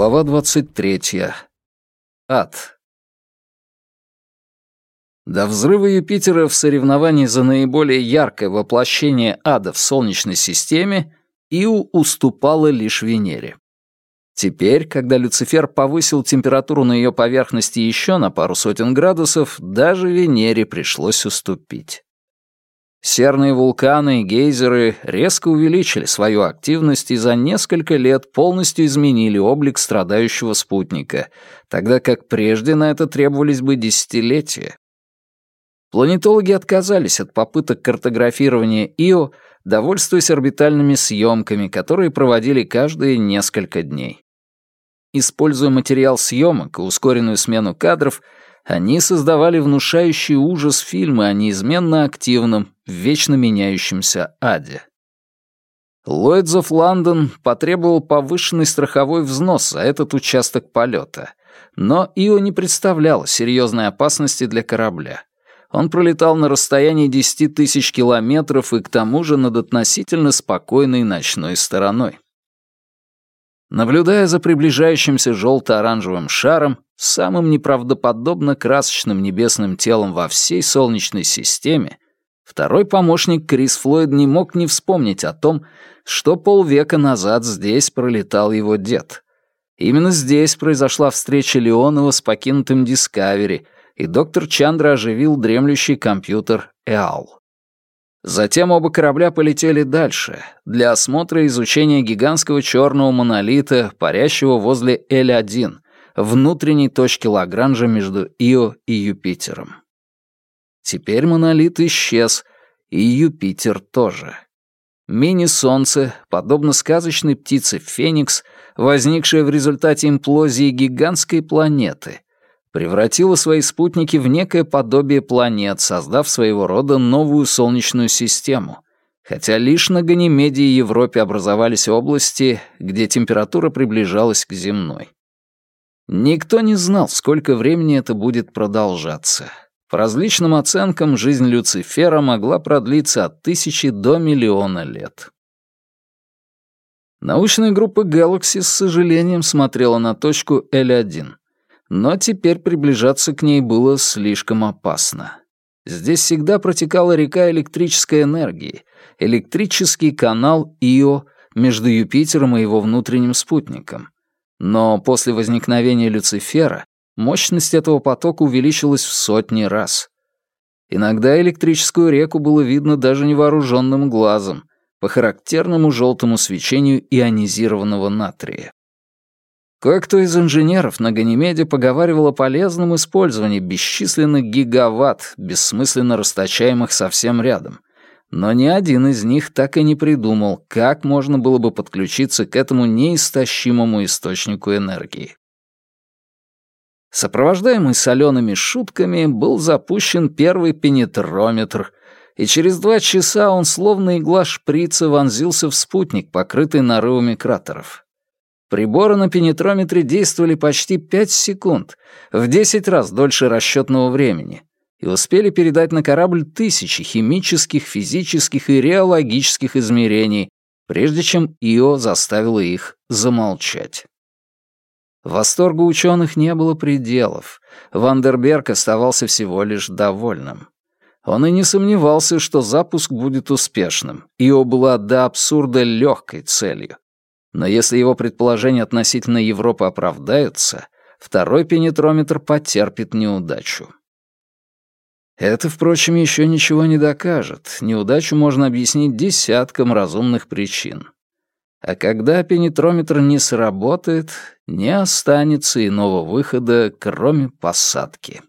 Глава 23. Ад. До взрыва Юпитера в соревновании за наиболее яркое воплощение ада в Солнечной системе Иу уступала лишь Венере. Теперь, когда Люцифер повысил температуру на ее поверхности еще на пару сотен градусов, даже Венере пришлось уступить. Серные вулканы и гейзеры резко увеличили свою активность и за несколько лет полностью изменили облик страдающего спутника, тогда как прежде на это требовались бы десятилетия. Планетологи отказались от попыток картографирования Ио, довольствуясь орбитальными съемками, которые проводили каждые несколько дней. Используя материал съемок и ускоренную смену кадров, они создавали внушающий ужас фильмы о неизменно активном, вечно меняющемся аде. Lloyds of London потребовал повышенный страховой взнос за этот участок полета, но Ио не представлял серьезной опасности для корабля. Он пролетал на расстоянии 10 тысяч километров и к тому же над относительно спокойной ночной стороной. Наблюдая за приближающимся желто-оранжевым шаром, самым неправдоподобно красочным небесным телом во всей Солнечной системе, второй помощник Крис Флойд не мог не вспомнить о том, что полвека назад здесь пролетал его дед. Именно здесь произошла встреча Леонова с покинутым Дискавери, и доктор Чандра оживил дремлющий компьютер «Эал». Затем оба корабля полетели дальше, для осмотра и изучения гигантского черного монолита, парящего возле L1, внутренней точки Лагранжа между Ио и Юпитером. Теперь монолит исчез, и Юпитер тоже. Мини-солнце, подобно сказочной птице Феникс, возникшее в результате имплозии гигантской планеты, превратила свои спутники в некое подобие планет, создав своего рода новую Солнечную систему, хотя лишь на Ганимеде и Европе образовались области, где температура приближалась к земной. Никто не знал, сколько времени это будет продолжаться. По различным оценкам, жизнь Люцифера могла продлиться от тысячи до миллиона лет. Научная группа Galaxy с сожалением смотрела на точку L1. Но теперь приближаться к ней было слишком опасно. Здесь всегда протекала река электрической энергии, электрический канал Ио между Юпитером и его внутренним спутником. Но после возникновения Люцифера мощность этого потока увеличилась в сотни раз. Иногда электрическую реку было видно даже невооруженным глазом, по характерному желтому свечению ионизированного натрия. Кое-кто из инженеров на Ганимеде поговаривал о полезном использовании бесчисленных гигаватт, бессмысленно расточаемых совсем рядом. Но ни один из них так и не придумал, как можно было бы подключиться к этому неистощимому источнику энергии. Сопровождаемый солеными шутками был запущен первый пенетрометр, и через два часа он словно игла шприца вонзился в спутник, покрытый нарывами кратеров. Приборы на пенетрометре действовали почти 5 секунд, в 10 раз дольше расчетного времени, и успели передать на корабль тысячи химических, физических и реологических измерений, прежде чем Ио заставила их замолчать. Восторгу ученых не было пределов. Вандерберг оставался всего лишь довольным. Он и не сомневался, что запуск будет успешным. Ио была до абсурда легкой целью. Но если его предположения относительно Европы оправдаются, второй пенетрометр потерпит неудачу. Это, впрочем, еще ничего не докажет. Неудачу можно объяснить десяткам разумных причин. А когда пенетрометр не сработает, не останется иного выхода, кроме посадки.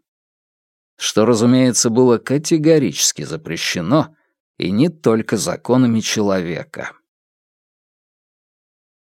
Что, разумеется, было категорически запрещено, и не только законами человека.